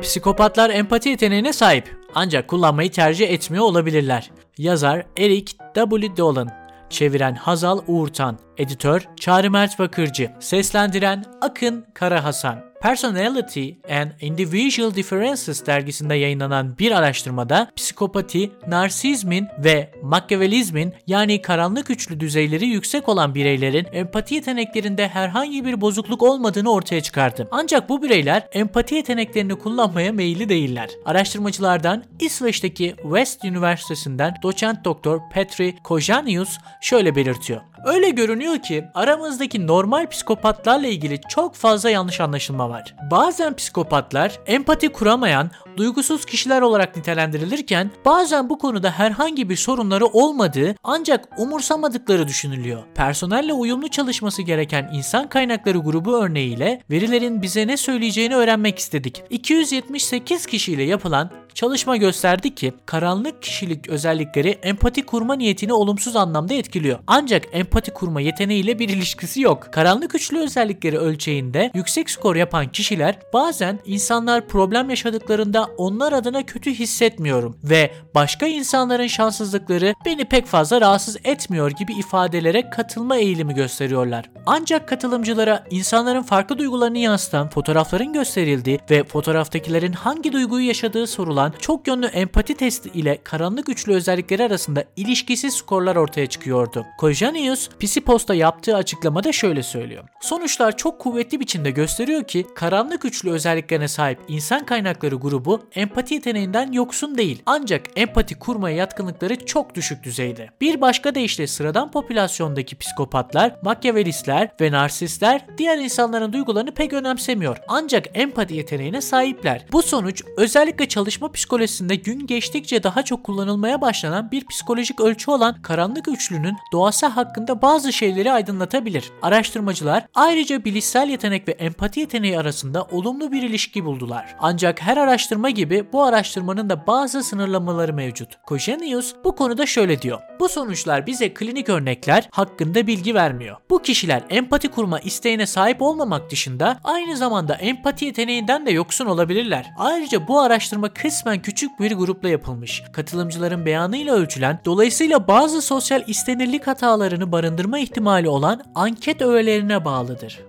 Psikopatlar empati yeteneğine sahip ancak kullanmayı tercih etmiyor olabilirler. Yazar Eric W. Dolan Çeviren Hazal Uğurtan Editör Çağrı Mert Bakırcı Seslendiren Akın Kara Hasan Personality and Individual Differences dergisinde yayınlanan bir araştırmada psikopati, narsizmin ve makyavelizmin yani karanlık üçlü düzeyleri yüksek olan bireylerin empati yeteneklerinde herhangi bir bozukluk olmadığını ortaya çıkardı. Ancak bu bireyler empati yeteneklerini kullanmaya meyilli değiller. Araştırmacılardan İsveç'teki West Üniversitesi'nden doçent doktor Petri Kojanius şöyle belirtiyor. Öyle görünüyor ki aramızdaki normal psikopatlarla ilgili çok fazla yanlış anlaşılma var. Bazen psikopatlar empati kuramayan, duygusuz kişiler olarak nitelendirilirken bazen bu konuda herhangi bir sorunları olmadığı ancak umursamadıkları düşünülüyor. Personelle uyumlu çalışması gereken insan kaynakları grubu örneğiyle verilerin bize ne söyleyeceğini öğrenmek istedik. 278 kişiyle yapılan Çalışma gösterdi ki karanlık kişilik özellikleri empati kurma niyetini olumsuz anlamda etkiliyor. Ancak empati kurma yeteneğiyle bir ilişkisi yok. Karanlık üçlü özellikleri ölçeğinde yüksek skor yapan kişiler bazen insanlar problem yaşadıklarında onlar adına kötü hissetmiyorum ve başka insanların şanssızlıkları beni pek fazla rahatsız etmiyor gibi ifadelere katılma eğilimi gösteriyorlar. Ancak katılımcılara insanların farklı duygularını yansıtan fotoğrafların gösterildiği ve fotoğraftakilerin hangi duyguyu yaşadığı sorulan çok yönlü empati testi ile karanlık üçlü özellikleri arasında ilişkisiz skorlar ortaya çıkıyordu. Kojanius, Pisipost'a yaptığı açıklamada şöyle söylüyor. Sonuçlar çok kuvvetli biçimde gösteriyor ki karanlık üçlü özelliklerine sahip insan kaynakları grubu empati yeteneğinden yoksun değil. Ancak empati kurmaya yatkınlıkları çok düşük düzeyde. Bir başka deyişle sıradan popülasyondaki psikopatlar, makyavelistler ve narsistler diğer insanların duygularını pek önemsemiyor. Ancak empati yeteneğine sahipler. Bu sonuç özellikle çalışma psikolojisinde gün geçtikçe daha çok kullanılmaya başlanan bir psikolojik ölçü olan karanlık üçlünün doğası hakkında bazı şeyleri aydınlatabilir. Araştırmacılar ayrıca bilişsel yetenek ve empati yeteneği arasında olumlu bir ilişki buldular. Ancak her araştırma gibi bu araştırmanın da bazı sınırlamaları mevcut. Kojenius bu konuda şöyle diyor. Bu sonuçlar bize klinik örnekler hakkında bilgi vermiyor. Bu kişiler empati kurma isteğine sahip olmamak dışında aynı zamanda empati yeteneğinden de yoksun olabilirler. Ayrıca bu araştırma kısmen küçük bir grupla yapılmış. Katılımcıların beyanıyla ölçülen, dolayısıyla bazı sosyal istenirlik hatalarını barındırma ihtimali olan anket öğelerine bağlıdır.